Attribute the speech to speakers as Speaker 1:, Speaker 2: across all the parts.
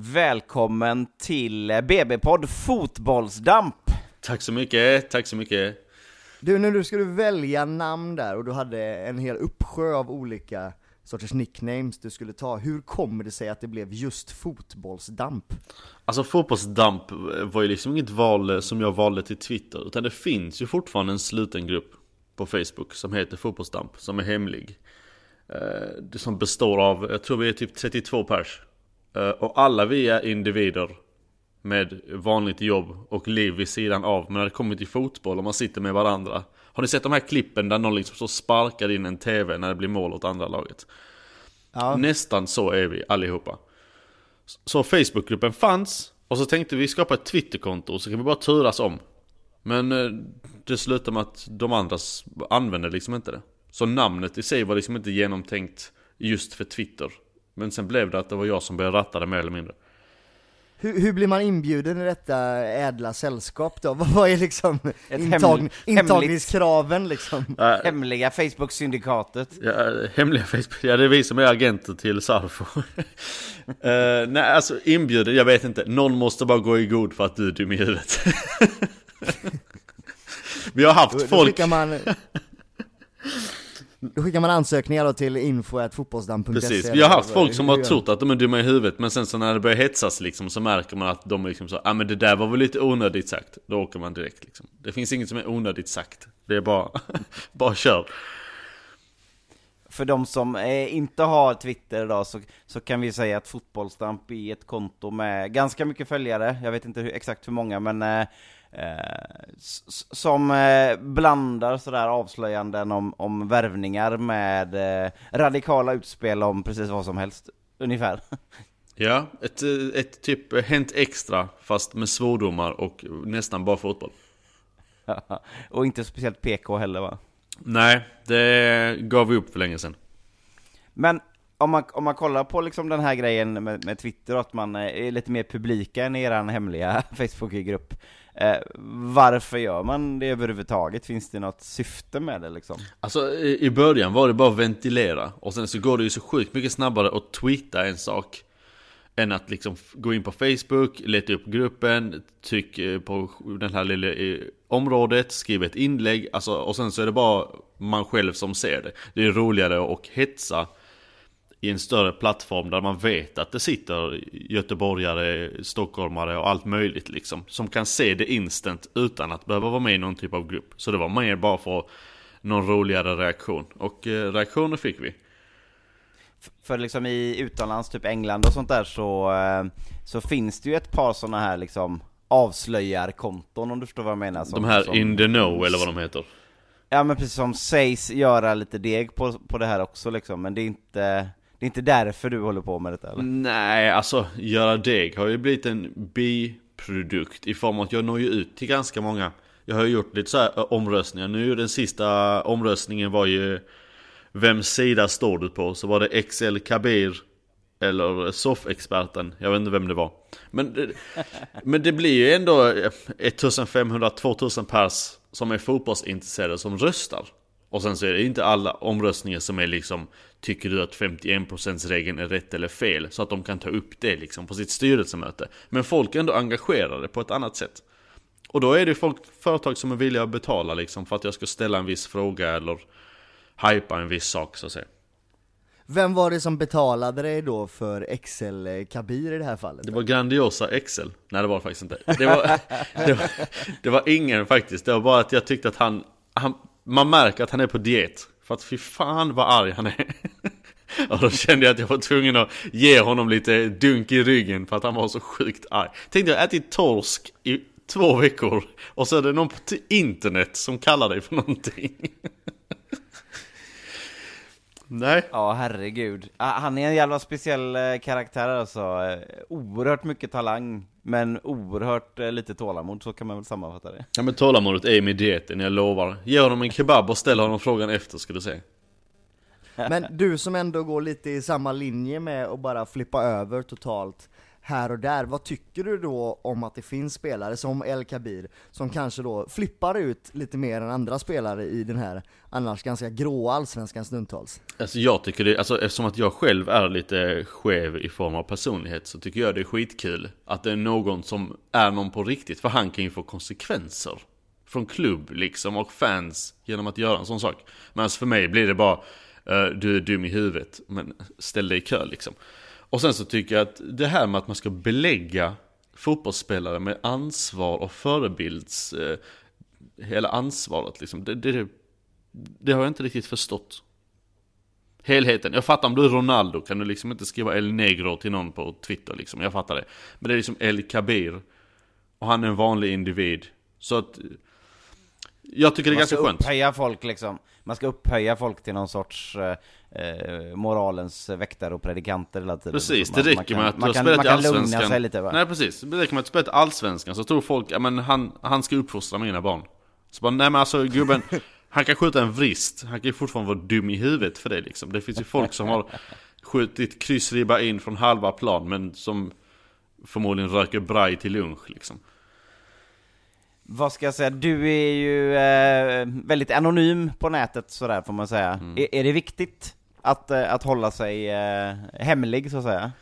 Speaker 1: Välkommen till BB-podd Fotbollsdamp!
Speaker 2: Tack så mycket, tack så mycket.
Speaker 3: Du, nu ska du välja namn där och du hade en hel uppsjö av olika sorters nicknames du skulle ta. Hur kommer det sig att det blev just fotbollsdamp?
Speaker 2: Alltså fotbollsdamp var ju liksom inget val som jag valde till Twitter, utan det finns ju fortfarande en sluten grupp på Facebook som heter fotbollsdamp, som är hemlig. Eh, det som består av, jag tror vi är typ 32 pers. Eh, och alla vi är individer med vanligt jobb och liv vid sidan av. Men när det kommer till fotboll och man sitter med varandra. Har ni sett de här klippen där någon liksom så sparkar in en TV när det blir mål åt andra laget? Ja. Nästan så är vi allihopa. Så Facebookgruppen fanns och så tänkte vi skapa ett Twitterkonto så kan vi bara turas om. Men eh, det slutade med att de andra använde liksom inte det. Så namnet i sig var liksom inte genomtänkt just för Twitter. Men sen blev det att det var jag som började ratta det mer eller mindre.
Speaker 3: Hur, hur, blir man inbjuden i detta ädla sällskap då? Vad är liksom intag, intagningskraven liksom?
Speaker 1: Äh, hemliga Facebook-syndikatet?
Speaker 2: Ja, hemliga Facebook, ja det är vi som är agenter till Sarfo. uh, nej alltså inbjuden, jag vet inte. Någon måste bara gå i god för att du är dum i huvudet. vi har haft då, folk... Då man...
Speaker 3: Då skickar man ansökningar då till info.fotbollsdamm.se
Speaker 2: Precis, vi har haft folk som har trott att de är dumma i huvudet Men sen så när det börjar hetsas liksom så märker man att de är liksom så Ja ah, men det där var väl lite onödigt sagt. Då åker man direkt liksom. Det finns inget som är onödigt sagt. Det är bara, bara kör.
Speaker 1: För de som eh, inte har Twitter idag så, så kan vi säga att Fotbollsdamp är ett konto med ganska mycket följare, jag vet inte hur, exakt hur många men eh, Eh, som eh, blandar sådär avslöjanden om, om värvningar med eh, radikala utspel om precis vad som helst, ungefär.
Speaker 2: Ja, ett, ett typ Hänt Extra fast med svordomar och nästan bara fotboll.
Speaker 1: och inte speciellt PK heller va?
Speaker 2: Nej, det gav vi upp för länge sedan.
Speaker 1: Men om man, om man kollar på liksom den här grejen med, med Twitter, att man eh, är lite mer publika än er hemliga Facebookgrupp. Eh, varför gör man det överhuvudtaget? Finns det något syfte med det liksom?
Speaker 2: Alltså i början var det bara att ventilera Och sen så går det ju så sjukt mycket snabbare att tweeta en sak Än att liksom gå in på Facebook, leta upp gruppen, tryck eh, på den här lilla eh, området, skriv ett inlägg Alltså och sen så är det bara man själv som ser det Det är roligare att hetsa i en större plattform där man vet att det sitter göteborgare, stockholmare och allt möjligt liksom. Som kan se det instant utan att behöva vara med i någon typ av grupp. Så det var mer bara för någon roligare reaktion. Och eh, reaktioner fick vi.
Speaker 1: För liksom i utomlands, typ England och sånt där så, eh, så finns det ju ett par sådana här liksom avslöjarkonton om du förstår vad jag menar.
Speaker 2: Som, de här som, in the know eller vad de heter.
Speaker 1: Ja men precis som sägs göra lite deg på, på det här också liksom, men det är inte det är inte därför du håller på med detta eller?
Speaker 2: Nej, alltså göra deg har ju blivit en biprodukt i form av att jag når ju ut till ganska många. Jag har ju gjort lite så här omröstningar. Nu den sista omröstningen var ju Vems sida står du på? Så var det XL Kabir eller soffexperten jag vet inte vem det var. Men, men det blir ju ändå eh, 1500-2000 pers som är fotbollsintresserade som röstar. Och sen så är det inte alla omröstningar som är liksom Tycker du att 51%-regeln är rätt eller fel? Så att de kan ta upp det liksom på sitt styrelsemöte Men folk är ändå engagerade på ett annat sätt Och då är det folk, företag som är villiga att betala liksom för att jag ska ställa en viss fråga eller Hypa en viss sak så att säga
Speaker 3: vem var det som betalade dig då för Excel-kabir i det här fallet?
Speaker 2: Det var Grandiosa Excel Nej det var det faktiskt inte det var, det var, det var ingen faktiskt Det var bara att jag tyckte att han, han man märker att han är på diet. För att fy fan vad arg han är. Och då kände jag att jag var tvungen att ge honom lite dunk i ryggen för att han var så sjukt arg. Tänkte jag ätit torsk i två veckor och så är det någon på internet som kallar dig för någonting. Nej.
Speaker 1: Ja, herregud. Ah, han är en jävla speciell eh, karaktär alltså. Eh, oerhört mycket talang, men oerhört eh, lite tålamod, så kan man väl sammanfatta det.
Speaker 2: Ja men tålamodet är med dieten, jag lovar. Ge honom en kebab och ställ honom frågan efter, ska du se.
Speaker 3: Men du som ändå går lite i samma linje med att bara flippa över totalt här och där. Vad tycker du då om att det finns spelare som El Kabir, som kanske då flippar ut lite mer än andra spelare i den här annars ganska gråa allsvenskan stundtals?
Speaker 2: Alltså jag tycker det, alltså eftersom att jag själv är lite skev i form av personlighet så tycker jag det är skitkul att det är någon som är någon på riktigt, för han kan ju få konsekvenser från klubb liksom och fans genom att göra en sån sak. Men alltså för mig blir det bara, eh, du är dum i huvudet, men ställ dig i kö liksom. Och sen så tycker jag att det här med att man ska belägga fotbollsspelare med ansvar och förebilds, uh, hela ansvaret liksom, det, det, det har jag inte riktigt förstått. Helheten. Jag fattar om du är Ronaldo kan du liksom inte skriva El Negro till någon på Twitter liksom. Jag fattar det. Men det är liksom El Kabir. Och han är en vanlig individ. Så att jag tycker det är ganska skönt.
Speaker 1: Man ska upphöja folk liksom. Man ska upphöja folk till någon sorts eh, moralens väktare och predikanter hela tiden.
Speaker 2: Precis, det räcker med att du har spelat i Allsvenskan.
Speaker 1: Lite, va?
Speaker 2: Nej precis, det räcker med att du spelat i Allsvenskan så tror folk, ja men han, han ska uppfostra mina barn. Så bara, nej men alltså gubben, han kan skjuta en vrist, han kan ju fortfarande vara dum i huvudet för det liksom. Det finns ju folk som har skjutit kryssribba in från halva plan men som förmodligen röker braj till lunch liksom
Speaker 1: vad ska jag säga, du är ju eh, väldigt anonym på nätet sådär får man säga. Mm. Är, är, det viktigt att, eh, att hålla sig eh, hemlig så att säga?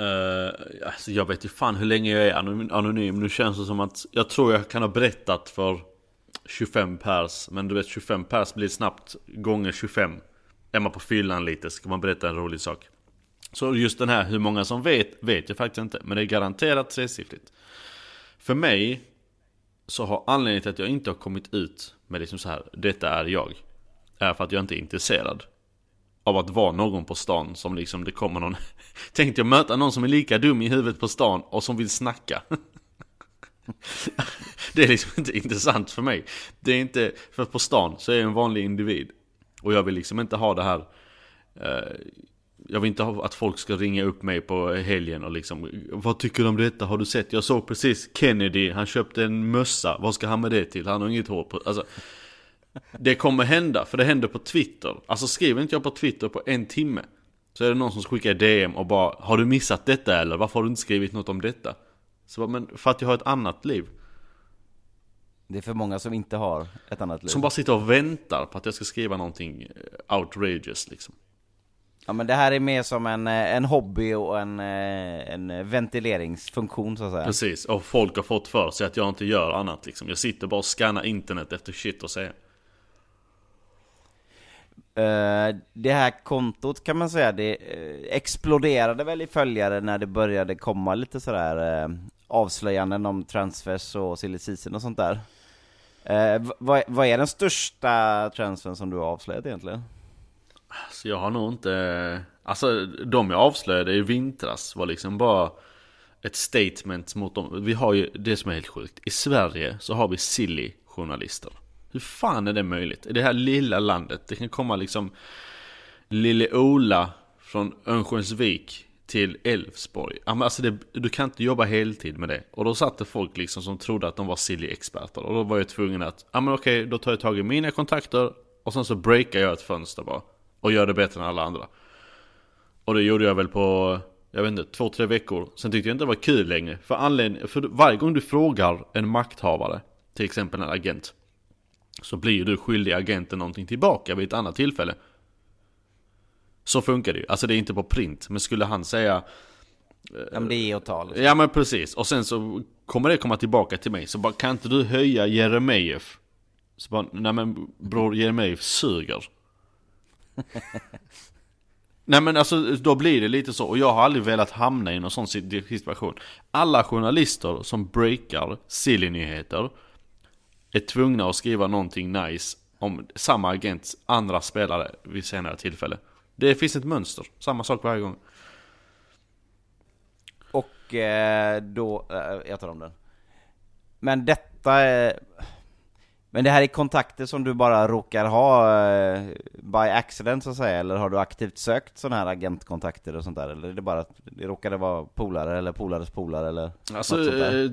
Speaker 2: Uh, alltså jag vet ju fan hur länge jag är anonym. Nu känns det som att jag tror jag kan ha berättat för 25 pers. Men du vet 25 pers blir snabbt gånger 25. Är man på fyllan lite ska man berätta en rolig sak. Så just den här, hur många som vet, vet jag faktiskt inte. Men det är garanterat tresiffrigt. För mig så har anledningen till att jag inte har kommit ut med liksom så här, detta är jag. Är för att jag inte är intresserad. Av att vara någon på stan som liksom det kommer någon Tänkte jag möta någon som är lika dum i huvudet på stan och som vill snacka Det är liksom inte intressant för mig Det är inte, för på stan så är jag en vanlig individ Och jag vill liksom inte ha det här eh, jag vill inte ha att folk ska ringa upp mig på helgen och liksom Vad tycker du om detta? Har du sett? Jag såg precis Kennedy, han köpte en mössa Vad ska han med det till? Han har inget hår på Alltså det kommer hända, för det händer på Twitter. Alltså skriver inte jag på Twitter på en timme Så är det någon som skickar DM och bara Har du missat detta eller? Varför har du inte skrivit något om detta? Så bara, men för att jag har ett annat liv.
Speaker 1: Det är för många som inte har ett annat liv.
Speaker 2: Som bara sitter och väntar på att jag ska skriva någonting outrageous liksom.
Speaker 1: Ja men det här är mer som en, eh, en hobby och en, eh, en ventileringsfunktion så att säga.
Speaker 2: Precis, och folk har fått för sig att jag inte gör annat liksom. Jag sitter bara och scannar internet efter shit säga.
Speaker 1: Uh, Eh, det här kontot kan man säga, det eh, exploderade väl i följare när det började komma lite sådär eh, avslöjanden om transfers och silly season och sånt där. vad, vad är den största transfern som du har avslöjat egentligen?
Speaker 2: Alltså jag har nog inte... Alltså de jag avslöjade i vintras var liksom bara ett statement mot dem. Vi har ju det som är helt sjukt. I Sverige så har vi silly journalister. Hur fan är det möjligt? I det här lilla landet, det kan komma liksom Lille Ola från Örnsköldsvik till Älvsborg. Alltså det, du kan inte jobba heltid med det. Och då satt det folk liksom som trodde att de var silly-experter. Och då var jag tvungen att, ja men okej, då tar jag tag i mina kontakter och sen så breakar jag ett fönster bara. Och gör det bättre än alla andra. Och det gjorde jag väl på, jag vet inte, två, tre veckor. Sen tyckte jag inte det var kul längre. För anledning, för varje gång du frågar en makthavare, till exempel en agent. Så blir du skyldig agenten någonting tillbaka vid ett annat tillfälle. Så funkar det ju. Alltså det är inte på print. Men skulle han säga...
Speaker 1: Ja men det är liksom.
Speaker 2: Ja men precis. Och sen så kommer det komma tillbaka till mig. Så bara kan inte du höja Jeremejeff? Så bara, nej men bror Jeremejeff suger. Nej men alltså då blir det lite så, och jag har aldrig velat hamna i någon sån situation. Alla journalister som breakar silly-nyheter är tvungna att skriva någonting nice om samma agents andra spelare vid senare tillfälle. Det finns ett mönster, samma sak varje gång.
Speaker 1: Och eh, då, eh, jag tar om den. Men detta är... Men det här är kontakter som du bara råkar ha uh, by accident så att säga, eller har du aktivt sökt sådana här agentkontakter och sånt där? Eller är det bara att det råkade vara polare eller polares polare eller
Speaker 2: Alltså, uh,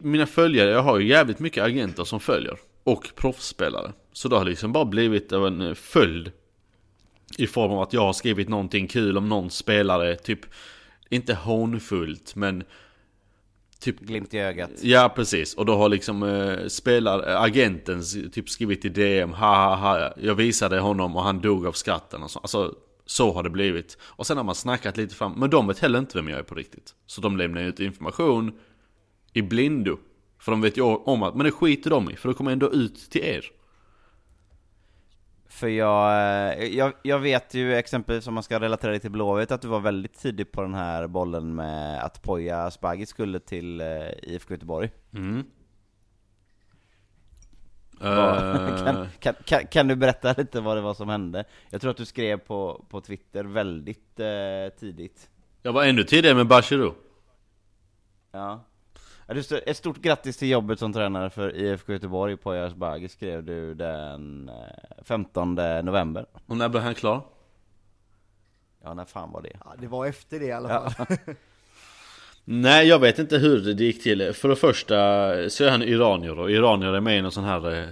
Speaker 2: mina följare, jag har ju jävligt mycket agenter som följer. Och proffsspelare. Så det har liksom bara blivit av en följd. I form av att jag har skrivit någonting kul om någon spelare, typ inte hånfullt men typ
Speaker 1: Glimt i ögat.
Speaker 2: Ja precis, och då har liksom äh, spelar, eh, agenten typ skrivit i DM ha ha ha Jag visade honom och han dog av skratten och så. Alltså så har det blivit. Och sen har man snackat lite fram, men de vet heller inte vem jag är på riktigt. Så de lämnar ut information i blindo. För de vet ju om att, men det skiter de i, för det kommer ändå ut till er.
Speaker 1: För jag, eh, jag, jag vet ju exempelvis om man ska relatera det till Blåvitt att du var väldigt tidig på den här bollen med att Poya Asbaghi skulle till eh, IFK Göteborg.
Speaker 2: Mm. Eh,
Speaker 1: kan, kan, kan, kan du berätta lite vad det var som hände? Jag tror att du skrev på, på Twitter väldigt eh, tidigt.
Speaker 2: jag var ännu tidigare med Bachirou.
Speaker 1: Ja. Ja, ett stort grattis till jobbet som tränare för IFK Göteborg, Poya Asbaghi skrev du den eh, 15 november.
Speaker 2: Och när blev han klar?
Speaker 1: Ja, när fan var det?
Speaker 3: Ja, det var efter det i alla
Speaker 1: Ja.
Speaker 3: fall.
Speaker 2: Nej, jag vet inte hur det gick till. För det första så är han iranier och iranier är med i någon sån här eh,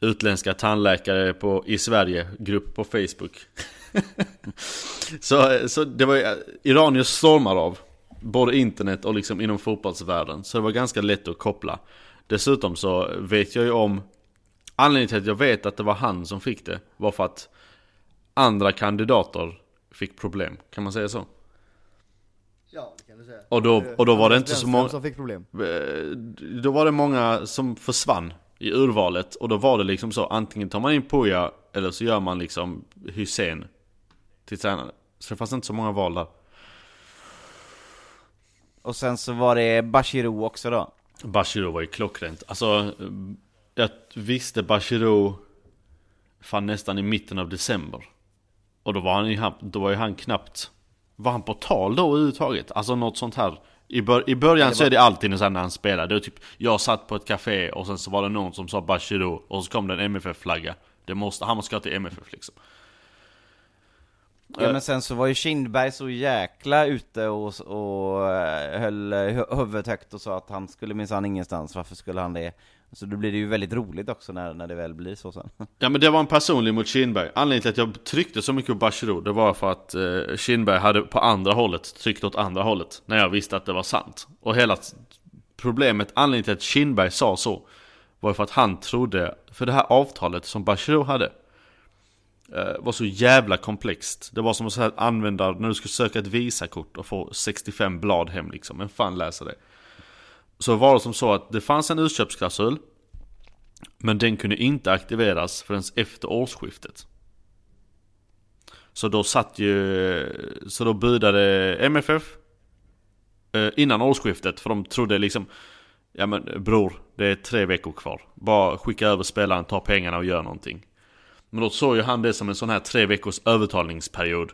Speaker 2: utländska tandläkare på, i Sverige-grupp på Facebook. så, så det var ju- iranier stormar av både internet och liksom inom fotbollsvärlden. Så det var ganska lätt att koppla. Dessutom så vet jag ju om Anledningen till att jag vet att det var han som fick det var för att andra kandidater fick problem. Kan man säga så?
Speaker 3: Ja, det kan du säga.
Speaker 2: Och då, och då var det inte så många...
Speaker 3: som fick problem.
Speaker 2: Eh, Då var det många som försvann i urvalet och då var det liksom så antingen tar man in Puja eller så gör man liksom Hussein till tränare. Så det fanns inte så många val där.
Speaker 1: Och sen så var det Bachirou också då.
Speaker 2: Bachirou var ju klockrent. Alltså, jag visste Bachirou fan nästan i mitten av december. Och då var han ju, då var ju han knappt, var han på tal då överhuvudtaget? Alltså något sånt här. I, bör, i början så är det alltid så när han spelar. Det är typ, jag satt på ett café och sen så var det någon som sa Bachirou och så kom det en MFF-flagga. Det måste, han måste gå till MFF liksom.
Speaker 1: Ja men sen så var ju Kindberg så jäkla ute och, och eh, höll eh, hu- huvudet högt och sa att han skulle minsann ingenstans, varför skulle han det? Så då blir det ju väldigt roligt också när, när det väl blir så sen.
Speaker 2: Ja men det var en personlig mot Kindberg. Anledningen till att jag tryckte så mycket på Bachirou det var för att eh, Kindberg hade på andra hållet tryckt åt andra hållet. När jag visste att det var sant. Och hela problemet, anledningen till att Kindberg sa så var för att han trodde, för det här avtalet som Bachirou hade eh, Eh, var så jävla komplext. Det var som att använda, när du skulle söka ett visakort och få 65 blad hem liksom. Men fan läser det. Så var det som så att det fanns en utköpsklausul men den kunde inte aktiveras förrän efter årsskiftet. Så då satt ju, så då budade MFF eh, innan årsskiftet för de trodde liksom Ja men bror, det är tre veckor kvar. Bara skicka över spelaren, ta pengarna och gör någonting. Men då såg ju han det som en sån här tre veckors övertalningsperiod.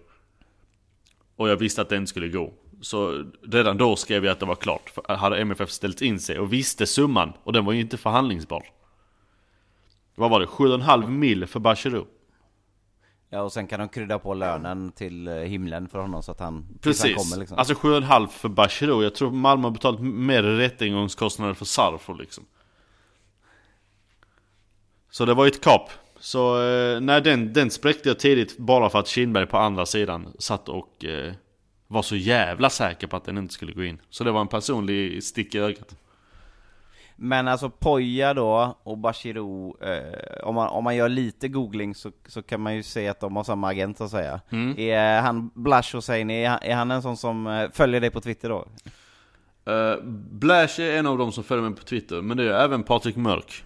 Speaker 2: Och jag visste att den skulle gå. Så redan då skrev jag att det var klart. För hade MFF ställt in sig och visste summan och den var ju inte förhandlingsbar. Vad var det? 7,5 mil för Bachirou.
Speaker 1: Ja och sen kan de krydda på lönen till eh, himlen för honom så att han, tills han
Speaker 2: Precis.
Speaker 1: kommer liksom.
Speaker 2: Alltså 7,5 för Bachirou. Jag tror Malmö har betalat mer rättegångskostnader för Sarfo liksom. Så det var ju ett kap. Så eh, nej, den, den spräckte jag tidigt bara för att Kindberg på andra sidan satt och eh, var så jävla säker på att den inte skulle gå in. Så det var en personlig stick i ögat.
Speaker 1: Men alltså Poja då och Bachirou, eh, om, man, om man gör lite googling så, så kan man ju se att de har samma agent så att säga.
Speaker 2: Mm.
Speaker 1: Är han Blash Hosseini, är, är han en sån som eh, följer dig på Twitter då?
Speaker 2: Uh, Blash är en av dem som följer mig på Twitter, men det är även Patrik Mörk.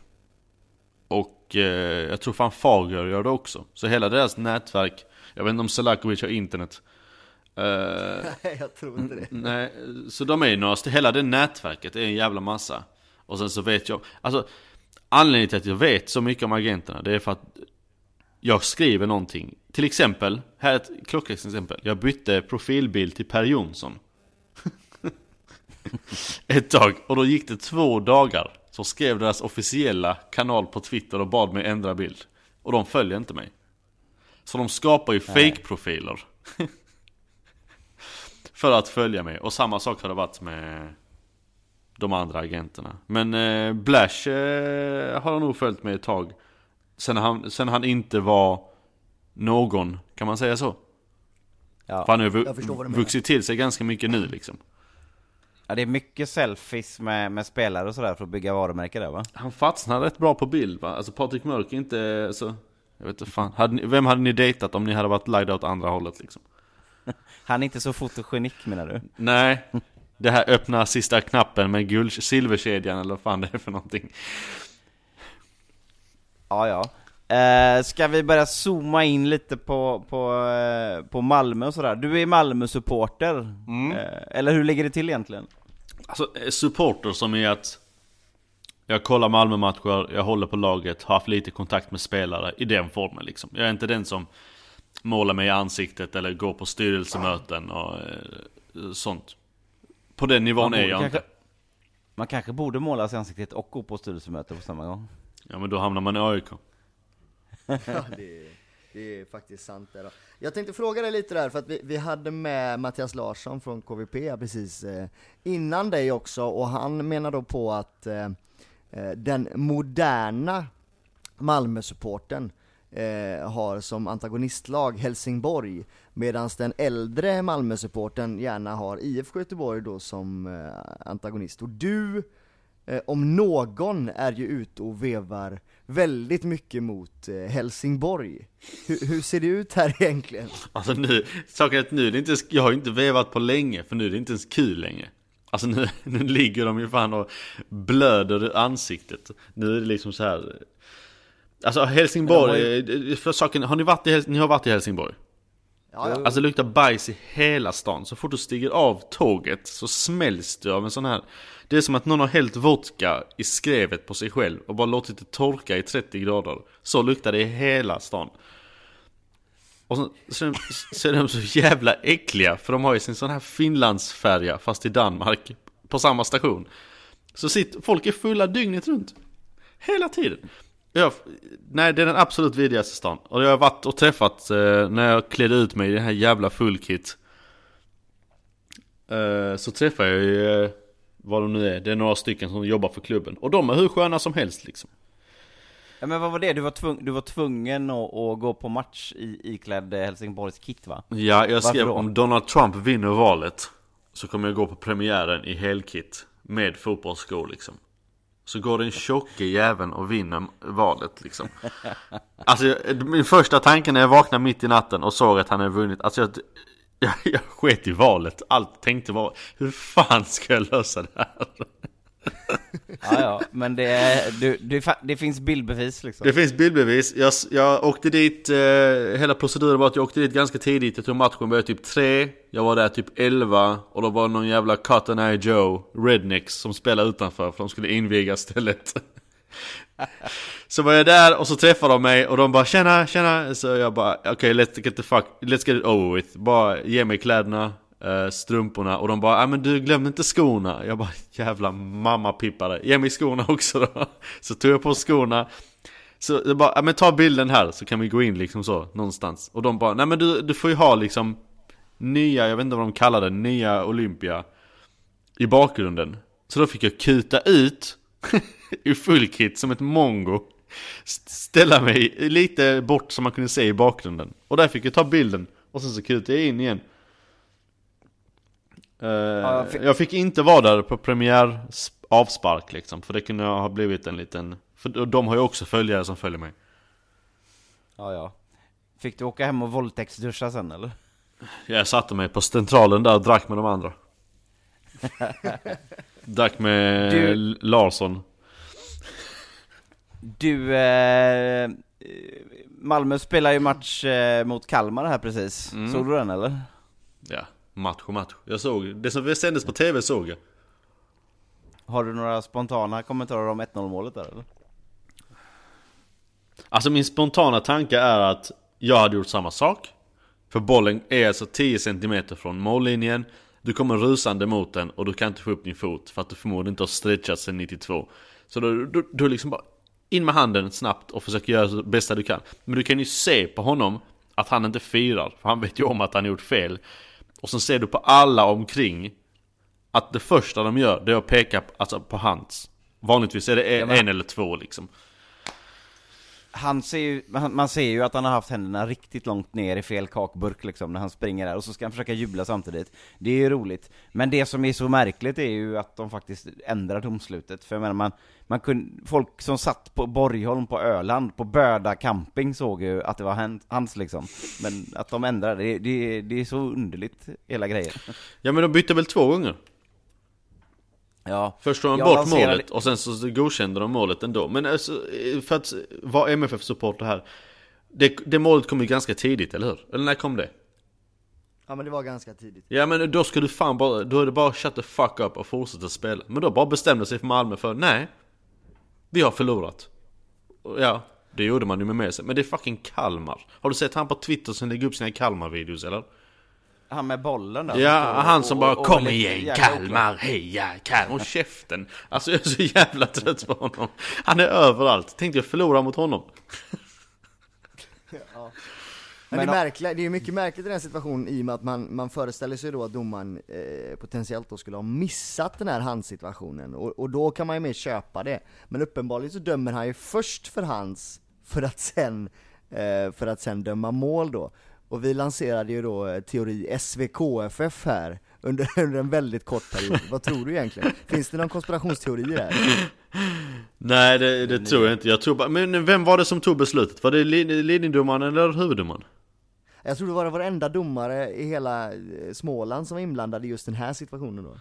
Speaker 2: Och eh, jag tror fan Fager gör det också. Så hela deras nätverk, jag vet inte om Selakovic har internet. Eh,
Speaker 3: Nej, jag tror inte det.
Speaker 2: nej, så de är ju några, hela det nätverket är en jävla massa. Och sen så vet jag, alltså anledningen till att jag vet så mycket om agenterna, det är för att jag skriver någonting. Till exempel, här är ett klockrent exempel. Jag bytte profilbild till Per Jonsson. ett tag. Och då gick det två dagar. Så skrev deras officiella kanal på Twitter och bad mig ändra bild. Och de följer inte mig. Så de skapar ju fake-profiler. För att följa mig. Och samma sak har det varit med de andra agenterna. Men eh, Blash eh, har nog följt mig ett tag. Sen han, sen han inte var någon, kan man säga så?
Speaker 1: Ja.
Speaker 2: För han har ju vuxit till sig ganska mycket nu liksom.
Speaker 1: Ja, det är mycket selfies med, med spelare och sådär för att bygga varumärke där va?
Speaker 2: Han fastnar rätt bra på bild va? Alltså Patrik Mörk är inte så... Jag vet inte fan. Hade ni, vem hade ni dejtat om ni hade varit lagda åt andra hållet liksom?
Speaker 1: Han är inte så fotogenik menar du?
Speaker 2: Nej. Det här öppna sista knappen med guld, silverkedjan eller vad fan det är för någonting.
Speaker 1: Ja, ja. Eh, ska vi börja zooma in lite på, på, eh, på Malmö och sådär? Du är Malmö-supporter, eh, eller hur ligger det till egentligen?
Speaker 2: Alltså eh, supporter som är att jag kollar Malmö-matcher, jag håller på laget, har haft lite kontakt med spelare i den formen liksom. Jag är inte den som målar mig i ansiktet eller går på styrelsemöten och eh, sånt. På den nivån
Speaker 1: Man
Speaker 2: är
Speaker 1: borde
Speaker 2: jag
Speaker 1: kanske-
Speaker 2: inte.
Speaker 1: Man kanske borde måla sig i ansiktet och gå på styrelsemöte på samma gång.
Speaker 2: Ja men då hamnar man i AIK.
Speaker 3: Ja, det, är- det är faktiskt sant det då. Jag tänkte fråga dig lite där, för att vi, vi hade med Mattias Larsson från KVP precis eh, innan dig också, och han menar då på att eh, eh den moderna Malmö-supporten eh, har som antagonistlag Helsingborg, medan den äldre Malmö-supporten gärna har IFK Göteborg då som eh, antagonist. Och du eh, om någon är ju ute och vevar väldigt mycket mot eh, Helsingborg. Hur, hur ser det ut här egentligen?
Speaker 2: Alltså nu, saken är att nu är det inte jag har ju inte vevat på länge för nu är det inte ens kul längre. Alltså nu, nu ligger de ju fan och blöder ansiktet. Nu är det liksom så här. Alltså Helsingborg, eh, för saken, har ni varit i, ni har varit i Helsingborg?
Speaker 3: Ja, ja.
Speaker 2: Alltså det luktar bajs i hela stan. Så fort du stiger av tåget så smälls du av en sån här Det är som att någon har hällt vodka i skrevet på sig själv och bara låtit det torka i 30 grader. Så luktar det i hela stan. Och så, så, är de- så är de så jävla äckliga för de har ju sin sån här Finlandsfärja fast i Danmark På samma station. Så sitt, folk är fulla dygnet runt. Hela tiden jag, nej, det är den absolut vidrigaste stan. Och jag har varit och träffat eh, när jag klädde ut mig i den här jävla fullkit. Eh, så träffade jag ju, eh, vad de nu är, det är några stycken som jobbar för klubben. Och de är hur sköna som helst liksom.
Speaker 1: Ja, men vad var det? Du var, tvung, du var tvungen att, att gå på match i iklädd eh, Helsingborgs kit va?
Speaker 2: Ja, jag skrev om Donald Trump vinner valet så kommer jag gå på premiären i helkit med fotbollsskor liksom. Så går den tjocke jäveln och vinner valet liksom. Alltså jag- min första tanke när jag vaknade mitt i natten och såg att han hade vunnit, alltså jag, jag, jag sket i valet. Allt tänkte var, hur fan ska jag lösa det här?
Speaker 1: Ja, ja, men det, är- du, du, det finns bildbevis liksom.
Speaker 2: Det finns bildbevis, jag, jag åkte dit, eh, hela proceduren var att jag åkte dit ganska tidigt, jag tror matchen började typ 3 Jag var där typ 11 och då var det någon jävla Cotton Eye Joe, Rednecks, som spelade utanför för de skulle inviga stället. Så var jag där och så träffade de mig och de bara 'Tjena, tjena' Så jag bara 'Okej, let's get the fuck, let's get it over with' Bara ge mig kläderna, uh, strumporna och de bara ah, men du glöm inte skorna' Jag bara 'Jävla mamma pippade ge mig skorna också då' Så tog jag på skorna. Så jag bara, ah, men ta bilden här så kan vi gå in liksom så, någonstans. Och de bara, nej men du, du får ju ha liksom Nya, jag vet inte vad de kallar det, nya Olympia I bakgrunden. Så då fick jag kuta ut I full kit som ett mongo Ställa mig lite bort så man kunde se i bakgrunden. Och där fick jag ta bilden Och sen så kutade jag in igen. Eh,
Speaker 1: jag fick-
Speaker 2: Jag fick inte vara där på premiär avspark liksom För det kunde ha blivit en liten För de har ju också följare som följer mig
Speaker 1: Ja, ja. Fick du åka hem och våldtäktsduscha sen eller?
Speaker 2: Jag satte mig på centralen där och drack med de andra Drack med
Speaker 1: Du-
Speaker 2: Larsson
Speaker 1: Du, eh, Malmö spelar ju match eh, mot Kalmar här precis.
Speaker 2: Mm.
Speaker 1: Såg du den eller?
Speaker 2: Ja, match och match. Jag såg, det som sändes på tv såg jag.
Speaker 1: Har du några spontana kommentarer om 1-0 målet där eller?
Speaker 2: Alltså min spontana tanke är att jag hade gjort samma sak. För bollen är alltså 10 cm från mållinjen. Du kommer rusande mot den och du kan inte få upp din fot för att du förmodligen inte har stretchat sen 92 Så då, då, då liksom bara in med handen snabbt och försöka göra det bästa du kan. Men du kan ju se på honom att han inte firar för han vet ju om att han gjort fel Och sen ser du på alla omkring Att det första de gör det är att peka på, alltså på hans. Vanligtvis är det en,
Speaker 1: Ja,
Speaker 2: en eller två liksom
Speaker 1: han ser ju, man ser ju att han har haft händerna riktigt långt ner i fel kakburk liksom när han springer där, och så ska han försöka jubla samtidigt. Det är ju roligt. Men det som är så märkligt är ju att de faktiskt ändrar domslutet, för jag menar man, man kunde, folk som satt på Borgholm på Öland, på Böda camping såg ju att det var hans liksom. Men att de ändrar, det, det, det är så underligt, hela grejen.
Speaker 2: Ja men de bytte väl två gånger?
Speaker 1: Ja,
Speaker 2: Först tog
Speaker 1: Jag
Speaker 2: bort
Speaker 1: lanserade-
Speaker 2: målet och sen så godkände de målet ändå. Men alltså, för att vara MFF-supporter här. Det, det målet kom ju ganska tidigt, eller hur? Eller när kom det?
Speaker 3: Ja men det var ganska tidigt.
Speaker 2: Ja men då ska du fan bara, då är det bara shut the fuck up och fortsätta spela. Men då bara bestämde sig för Malmö för, nej. Vi har förlorat. Ja, det gjorde man ju med med sig. Men det är fucking Kalmar. Har du sett han på Twitter som lägger upp sina Kalmar-videos eller?
Speaker 1: Han med bollen där.
Speaker 2: Ja,
Speaker 1: som
Speaker 2: han
Speaker 1: och-
Speaker 2: som bara
Speaker 1: och- och
Speaker 2: 'Kom igen Kalmar, heja Kalmar' och käften. Alltså jag är så jävla trött på honom. Han är överallt, tänkte jag förlora mot honom.
Speaker 3: Men,
Speaker 1: Men
Speaker 3: det, är märkliga, det är mycket märkligt i den här situationen i och med att man, man föreställer sig då att domaren eh, potentiellt då skulle ha missat den här handsituationen. Och, och då kan man ju mer köpa det. Men uppenbarligen så dömer han ju först för hands för att sen, eh, för att sen döma mål då. Och vi lanserade ju då eh, teori SVKFF här under, under en väldigt kort period. Vad tror du egentligen? Finns det någon konspirationsteori där?
Speaker 2: Nej det, det tror jag inte, jag tror bara, men vem var det som tog beslutet? Var det lin- linjedomaren eller huvuddomaren?
Speaker 3: Jag tror det var varenda domare i hela eh, Småland som var inblandad i just den här situationen då.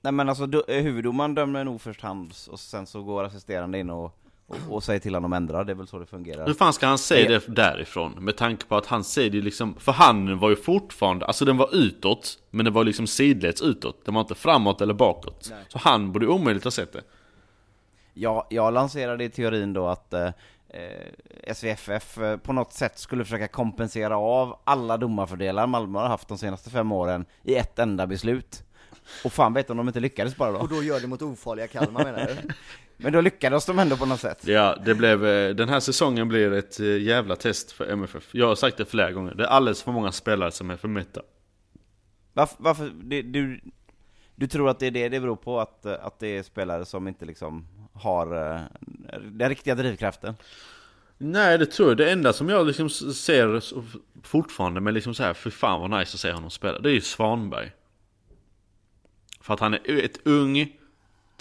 Speaker 1: Nej men alltså eh, huvuddomaren dömer nog först hands, och sen så går assisterande in och, och, och säger till honom att ändra, det är väl så det fungerar.
Speaker 2: Hur fan ska han se det därifrån? Med tanke på att han ser det liksom, för han var ju fortfarande, alltså den var utåt Men den var liksom sidleds utåt, den var inte framåt eller bakåt Så han borde omöjligt ha sett det
Speaker 1: Ja, jag lanserade i teorin då att eh, eh, SVFF eh, på något sätt skulle försöka kompensera av alla domarfördelar Malmö har haft de senaste fem åren i ett enda beslut. Och fan vet om de inte lyckades bara
Speaker 3: Och
Speaker 1: då.
Speaker 3: då gör det mot ofarliga Kalmar menar du?
Speaker 1: Men då lyckades de ändå på något sätt.
Speaker 2: Ja, det blev, eh, den här säsongen blir ett eh, jävla test för MFF Jag har sagt det flera gånger, det är alldeles för många spelare som är för mätta
Speaker 1: Varför, varför det, du, du tror att det är det det beror på? Att, eh, att det är spelare som inte liksom har den riktiga drivkraften?
Speaker 2: Nej det tror jag, det enda som jag liksom ser fortfarande med liksom så här, för fan vad nice att se honom spela, det är ju Svanberg För att han är ett ung,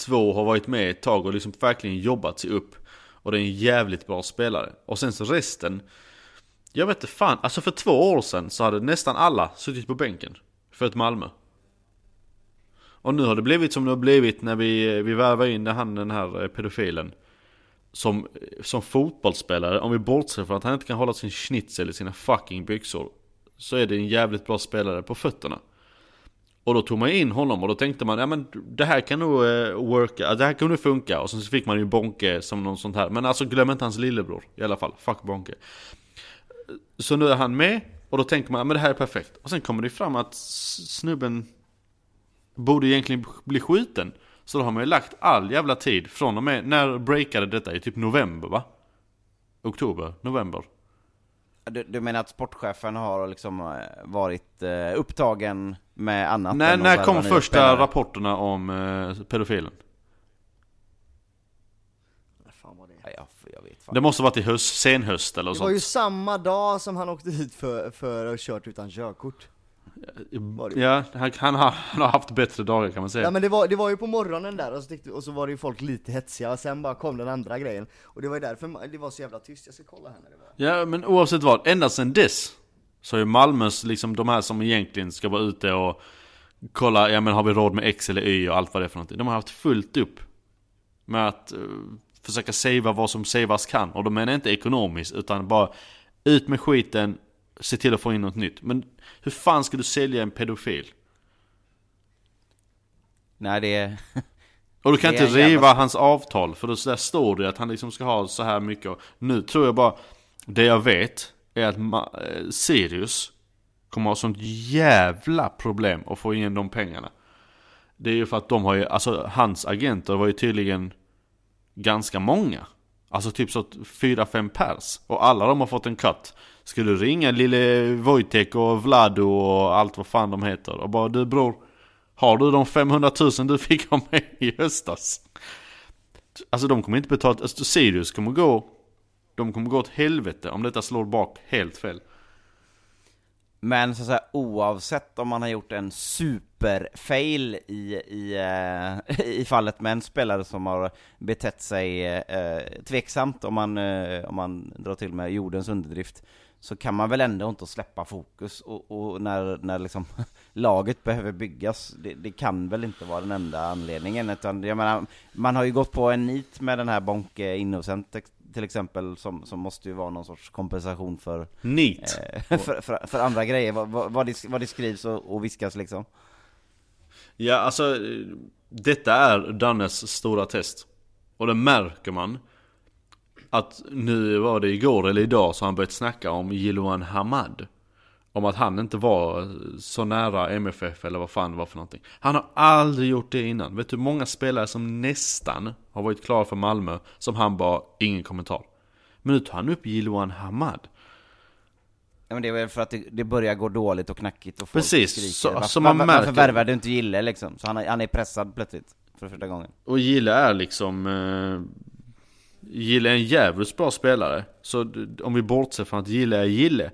Speaker 2: två har varit med ett tag och liksom verkligen jobbat sig upp. Och det är en jävligt bra spelare. Och sen så resten Jag vet inte fan, alltså för två år sedan så hade nästan alla suttit på bänken För ett Malmö. Och nu har det blivit som det har blivit när vi, vi värvar in han den här eh, pedofilen. Som, eh, som fotbollsspelare, om vi bortser från att han inte kan hålla sin schnitzel i sina fucking byxor. Så är det en jävligt bra spelare på fötterna. Och då tog man in honom och då tänkte man, ja men det här kan nog eh, worka, det här kan nog funka. Och sen så fick man ju Bonke som någon sånt här. Men alltså glöm inte hans lillebror i alla fall, fuck Bonke. Så nu är han med och då tänker man, ja men det här är perfekt. Och sen kommer det fram att snubben borde egentligen bli skjuten. Så då har man ju lagt all jävla tid från och med, när breakade detta? I typ november va? Oktober, november.
Speaker 1: Du, du menar att sportchefen har liksom eh, varit eh, upptagen med annat? Att
Speaker 2: när kom första
Speaker 1: spelare?
Speaker 2: rapporterna om eh, pedofilen?
Speaker 3: Fan vad det.
Speaker 1: Nej, jag, jag vet fan.
Speaker 2: Det måste varit i höst, senhöst eller
Speaker 3: Det
Speaker 2: sånt
Speaker 3: var ju samma dag som han åkte hit för, för att ha kört utan körkort.
Speaker 2: Ja, han, han, har, han har haft bättre dagar kan man säga.
Speaker 3: Ja men det var, det var ju på morgonen där och så, tyckte, och så var det ju folk lite hetsiga och sen bara kom den andra grejen. Och det var ju därför det var så jävla tyst, jag ska kolla här när det var.
Speaker 2: Ja men oavsett vad, ända sedan dess Så är Malmös liksom de här som egentligen ska vara ute och Kolla, ja men har vi råd med X eller Y och allt vad det är för någonting? De har haft fullt upp Med att eh, försöka savea vad som savas kan. Och de menar inte ekonomiskt utan bara Ut med skiten Se till att få in något nytt. Men hur fan ska du sälja en pedofil?
Speaker 1: Nej, det är...
Speaker 2: Och du kan inte riva
Speaker 1: jävla-
Speaker 2: hans avtal för då där står det att han liksom ska ha så här mycket Nu tror jag bara Det jag vet är att Ma- eh, Sirius Kommer ha sånt jävla problem att få in de pengarna. Det är ju för att de har ju, alltså hans agenter var ju tydligen Ganska många Alltså typ så 4-5 pers Och alla de har fått en cut Skulle du ringa lille Wojtek och Vlado och allt vad fan de heter och bara du bror Har du de 500 000 du fick av mig i höstas? Alltså de kommer inte betala, alltså Sirius kommer gå De kommer gå åt helvete om detta slår bak helt fel.
Speaker 1: Men så att säga, oavsett om man har gjort en super superfail i, i, eh, i fallet med en spelare som har betett sig eh, tveksamt, om man, eh, om man drar till med jordens underdrift, så kan man väl ändå inte släppa fokus och, och när, när liksom laget behöver byggas, det, det, kan väl inte vara den enda anledningen, utan jag menar, man har ju gått på en nit med den här Bonke Innocent till exempel, som, som måste ju vara någon sorts kompensation för
Speaker 2: Nit!
Speaker 1: Eh, för, för, för, andra grejer, vad, vad, det, vad det skrivs och, och viskas liksom.
Speaker 2: Ja, alltså, detta är Dannes stora test. Och det märker man att nu var det igår eller idag så har han börjat snacka om Jiloan Hamad. Om att han inte var så nära MFF eller vad fan det var för någonting. Han har aldrig gjort det innan. Vet du hur många spelare som nästan har varit klara för Malmö som han bara, ingen kommentar. Men nu tar han upp Jiloan Hamad.
Speaker 1: Ja men det är väl för att det, det börjar gå dåligt och knackigt och folk
Speaker 2: Precis,
Speaker 1: skriker.
Speaker 2: så,
Speaker 1: varför,
Speaker 2: så man
Speaker 1: varför,
Speaker 2: märker...
Speaker 1: varför värvar du inte Gille liksom? Så han, är- han är pressad plötsligt, för första gången.
Speaker 2: Och Gille är liksom eh, Gille är en jävligt bra spelare Så d- om vi bortser från att Gille är Gille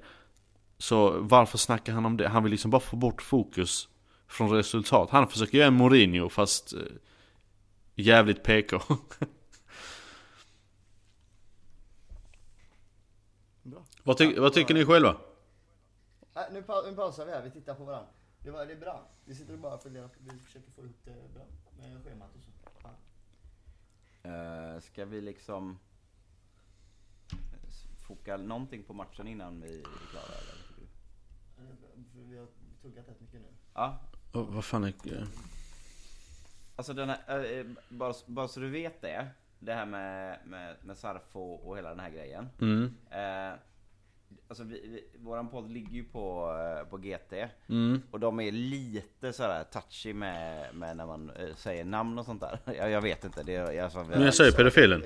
Speaker 2: Så varför snackar han om det? Han vill liksom bara få bort fokus Från resultat Han försöker göra en Mourinho fast eh, Jävligt PK vad, ty- vad tycker ni själva?
Speaker 3: Nej, nu, pa- nu pausar vi här, vi tittar på varandra. Det, var, det är bra. Vi sitter och bara funderar på, vi försöker få ihop det bra med schemat och så. Ja.
Speaker 1: Uh, ska vi liksom foka någonting på matchen innan vi är klara eller? tycker du?
Speaker 3: Eh, för Vi har tuggat rätt mycket nu.
Speaker 1: Ja,
Speaker 2: Oh, vad fan är eh,
Speaker 1: alltså den här, eh, bara, bara så du vet det, det här med, med, med Sarfo och hela den här grejen.
Speaker 2: mm,
Speaker 1: Eh, alltså vi, vi, våran podd ligger ju på, eh, på GT.
Speaker 2: mm.
Speaker 1: Och de är lite sådär touchy med, med när man eh, säger namn och sånt där. Jag, jag vet inte, det är alltså, vi
Speaker 2: Men jag säger pedofilen.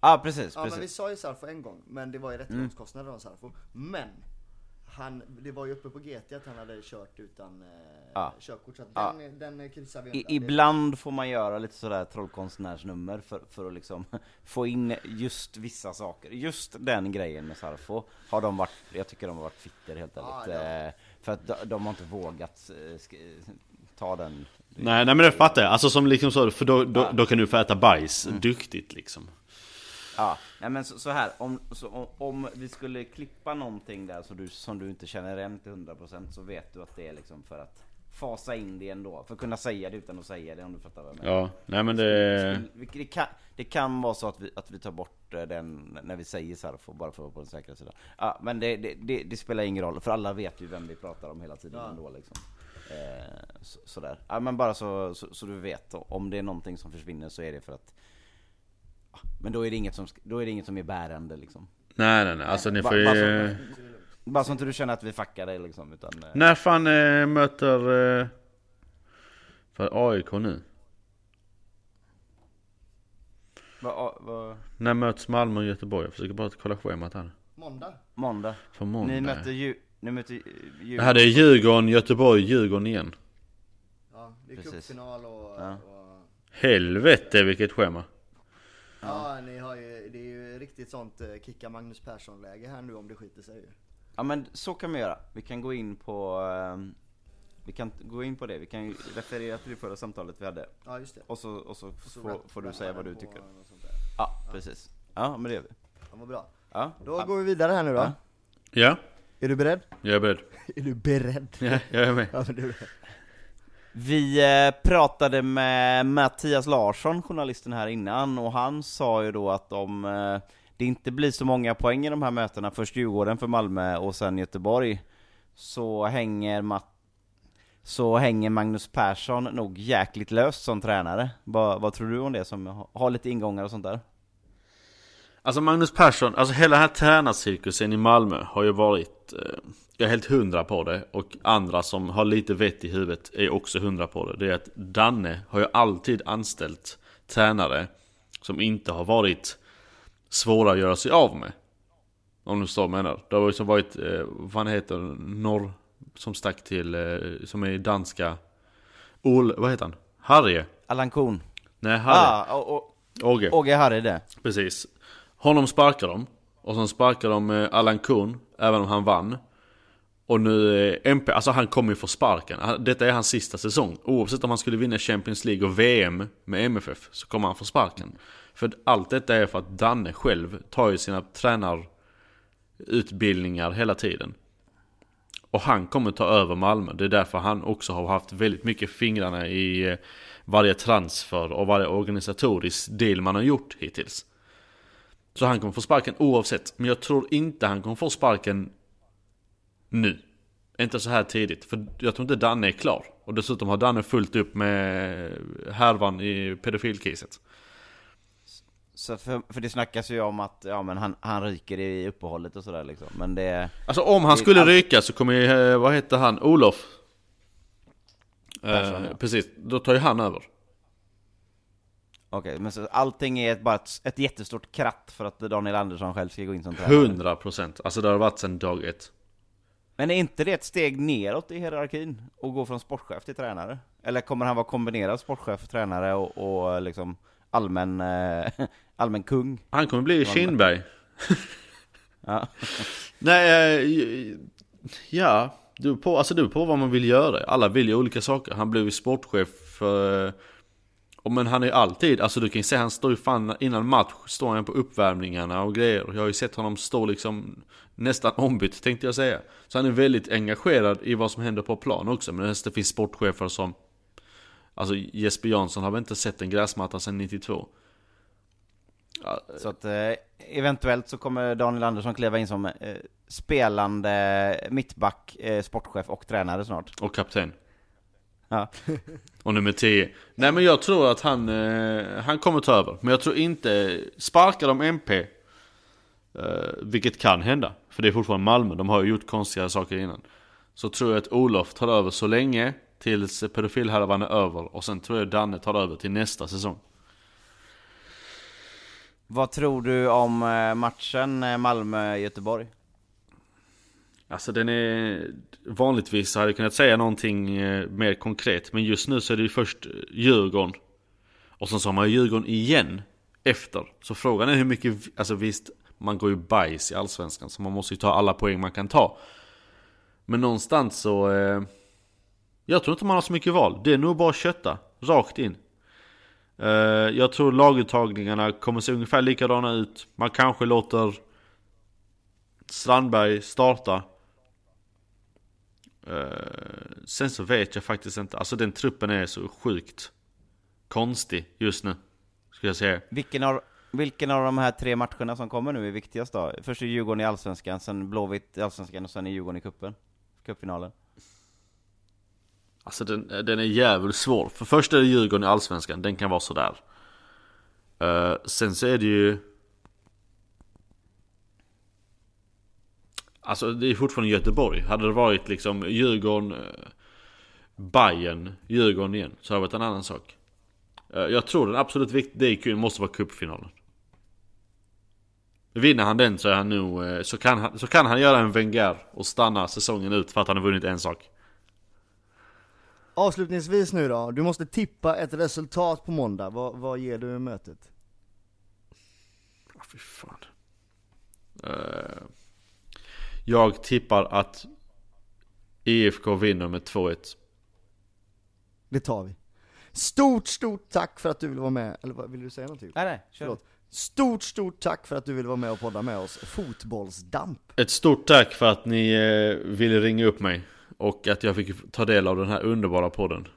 Speaker 1: Ja precis,
Speaker 3: Ja men vi
Speaker 1: precis.
Speaker 3: sa ju Sarfo en gång, men det var ju rättegångskostnader av Sarfo. Men! Han, det var ju uppe på GT att han hade kört utan eh,
Speaker 1: Ja.
Speaker 3: körkort, så att
Speaker 1: Ja.
Speaker 3: den, den kryssar vi
Speaker 1: I,
Speaker 3: undan. Det-
Speaker 1: ibland får man göra lite sådär trollkonstnärsnummer för, för att liksom få in just vissa saker. Just den grejen med Sarfo har de varit, jag tycker de har varit fitter helt ärligt.
Speaker 3: ja.
Speaker 1: Eh, för att de, de har inte vågat eh, sk- ta den.
Speaker 2: Nej, nej men det fattar jag, alltså som liksom så, för då, då,
Speaker 1: Ja.
Speaker 2: då kan du få äta bajs duktigt liksom
Speaker 1: Ja, nej men så, så här, om, så, om, om vi skulle klippa någonting där så du, som du inte känner igen till 100% så vet du att det är liksom för att fasa in det ändå. För att kunna säga det utan att säga det om du fattar vad jag menar.
Speaker 2: Ja, nej men det...
Speaker 1: Vi- Det kan, det kan vara så att vi, att vi tar bort eh, den när vi säger Sarfo, bara för att vara på den säkra sidan. Ja, men det, det, det, det spelar ingen roll, för alla vet ju vem vi pratar om hela tiden
Speaker 3: Ja.
Speaker 1: ändå liksom. Eh, så, sådär. Ja, men bara så, så, så du vet, om det är någonting som försvinner så är det för att men då är det inget som, då är det inget som är bärande liksom.
Speaker 2: Nej nej nej, alltså ni får ju...
Speaker 1: bara så- Bara så inte du känner att vi fuckar dig liksom, utan... eh,
Speaker 2: När fan eh, möter... Eh, för AIK nu?
Speaker 1: vad- vad-
Speaker 2: När möts Malmö och Göteborg? Jag försöker bara kolla schemat här.
Speaker 3: Måndag?
Speaker 1: måndag.
Speaker 2: För måndag.
Speaker 1: Ni mötte ju, ni mötte ju,
Speaker 2: Det här är Djurgården, Göteborg, Djurgården igen.
Speaker 3: Ja, det är cupfinal och,
Speaker 1: Ja.
Speaker 3: och...
Speaker 2: Helvete vilket schema.
Speaker 3: Ja, ni har ju, det är ju riktigt sånt eh, kicka Magnus Persson-läge här nu om det skiter sig ju.
Speaker 1: Ja men så kan vi göra. Vi kan gå in på ehm, Vi kan gå in på det, vi kan ju referera till det förra samtalet vi hade.
Speaker 3: Ja, just det.
Speaker 1: Och så, och så,
Speaker 3: Så
Speaker 1: får, får du säga vad du tycker.
Speaker 3: och.
Speaker 1: Ja, precis. Ja men det gör vi.
Speaker 3: Ja, vad bra.
Speaker 1: Ja.
Speaker 3: Då
Speaker 1: ja.
Speaker 3: går vi vidare här nu då.
Speaker 1: Ja.
Speaker 2: Ja,
Speaker 3: Är du beredd?
Speaker 2: jag är beredd.
Speaker 3: Är du beredd?
Speaker 2: Ja, jag är med.
Speaker 3: Ja, men du...
Speaker 1: Vi eh, pratade med Mattias Larsson, journalisten här innan, och han sa ju då att om eh, det inte blir så många poäng i de här mötena, först Djurgården för Malmö och sen Göteborg, så hänger Matt så hänger Magnus Persson nog jäkligt löst som tränare. Vad, vad tror du om det som har- har lite ingångar och sånt där?
Speaker 2: Alltså Magnus Persson, alltså hela den här tränarcirkusen i Malmö har ju varit eh, jag är helt hundra på det och andra som har lite vett i huvudet är också hundra på det Det är att Danne har ju alltid anställt tränare Som inte har varit svåra att göra sig av med Om du förstår vad jag menar Det har ju liksom varit, eh, vad han heter, Norr Som stack till, eh, som är danska Ol, vad heter han? Harry?
Speaker 1: Allan Kuhn?
Speaker 2: Nej Harry,
Speaker 1: Ah, och, och,
Speaker 2: Åge
Speaker 1: Åge Harry det.
Speaker 2: Precis. Honom sparkar de. Och sen sparkar de eh, Allan Kuhn, även om han vann. Och nu eh, MP, alltså han kommer ju få sparken. Detta är hans sista säsong. Oavsett om han skulle vinna Champions League och VM med MFF så kommer han få sparken. För allt detta är för att Danne själv tar ju sina tränarutbildningar hela tiden. Och han kommer ta över Malmö. Det är därför han också har haft väldigt mycket fingrarna i eh, varje transfer och varje organisatorisk deal man har gjort hittills. Så han kommer få sparken oavsett. Men jag tror inte han kommer få sparken nu. Inte så här tidigt. För jag tror inte Danne är klar. Och dessutom har Danne fullt upp med härvan i pedofilcaset.
Speaker 1: Så för, för det snackas ju om att, ja men han, han ryker i uppehållet och sådär liksom, men det...
Speaker 2: Alltså om han
Speaker 1: Det
Speaker 2: skulle
Speaker 1: allt-
Speaker 2: ryka så kommer ju, eh, vad heter han, Olof?
Speaker 1: Persson,
Speaker 2: Eh,
Speaker 1: ja.
Speaker 2: Precis, då tar ju han över.
Speaker 1: Okej, men så allting är bara ett, ett jättestort kratt för att Daniel Andersson själv ska gå in som tränare?
Speaker 2: 100% Alltså det har varit sedan dag ett.
Speaker 1: Men är inte det ett steg neråt i hierarkin? Och gå från sportchef till tränare? Eller kommer han vara kombinerad sportchef, tränare och, och liksom allmän, eh, allmän kung?
Speaker 2: Han kommer bli Kindberg.
Speaker 1: Ja.
Speaker 2: Nej, eh, ja. Du på, alltså du på vad man vill göra. Alla vill ju olika saker. Han blev ju sportchef för... Och men han är ju alltid, alltså du kan ju se han står ju fan innan match, står han på uppvärmningarna och grejer. Jag har ju sett honom stå liksom nästan ombytt tänkte jag säga. Så han är väldigt engagerad i vad som händer på plan också. Men det finns sportchefer som... Alltså Jesper Jansson har väl inte sett en gräsmatta sedan 92. Ja,
Speaker 1: Så att eh, eventuellt så kommer Daniel Andersson kliva in som eh, spelande mittback, eh, sportchef och tränare snart.
Speaker 2: Och kapten.
Speaker 1: Ja.
Speaker 2: Och nummer 10. Nej men jag tror att han, eh, han kommer ta över. Men jag tror inte, sparkar de MP, eh, vilket kan hända. För det är fortfarande Malmö, de har ju gjort konstiga saker innan. Så tror jag att Olof tar över så länge tills pedofilhärvan är över. Och sen tror jag Danne tar över till nästa säsong.
Speaker 1: Vad tror du om eh, matchen Malmö-Göteborg?
Speaker 2: Alltså den är... Vanligtvis hade jag kunnat säga någonting eh, mer konkret. Men just nu så är det ju först eh, Djurgården. Och sen så har man ju Djurgården igen efter. Så frågan är hur mycket... Alltså visst, man går ju bajs i Allsvenskan. Så man måste ju ta alla poäng man kan ta. Men någonstans så... Eh, jag tror inte man har så mycket val. Det är nog bara att kötta. Rakt in. Eh, jag tror laguttagningarna kommer se ungefär likadana ut. Man kanske låter Strandberg starta. Eh, sen så vet jag faktiskt inte. Alltså den truppen är så sjukt konstig just nu. Ska jag säga.
Speaker 1: Vilken av, vilken av de här tre matcherna som kommer nu är viktigast då? Först är Djurgården i Allsvenskan, sen Blåvitt i Allsvenskan och sen är Djurgården i kuppen Cupfinalen.
Speaker 2: Alltså den, den är jävligt svår. För först är det Djurgården i Allsvenskan. Den kan vara sådär. Uh, sen så är det ju... Alltså det är fortfarande Göteborg. Hade det varit liksom Djurgården, uh, Bayern, Djurgården igen. Så hade det varit en annan sak. Eh, jag tror den absolut viktigaste måste vara cupfinalen. Vinner han den så är han nog, eh, så kan han, så kan han göra en Wenger och stanna säsongen ut för att han har vunnit en sak.
Speaker 3: Avslutningsvis nu då, du måste tippa ett resultat på måndag, vad, vad ger du mötet?
Speaker 2: Ja, fy fan. Eh, jag tippar att IFK vinner med 2-1.
Speaker 3: Det tar vi. Stort, stort tack för att du ville vara med, eller vill du säga någonting?
Speaker 1: Nej, nej, kör.
Speaker 3: Förlåt. Stort, stort tack för att du ville vara med och podda med oss, Fotbollsdamp.
Speaker 2: Ett stort tack för att ni eh, ville ringa upp mig och att jag fick ta del av den här underbara podden.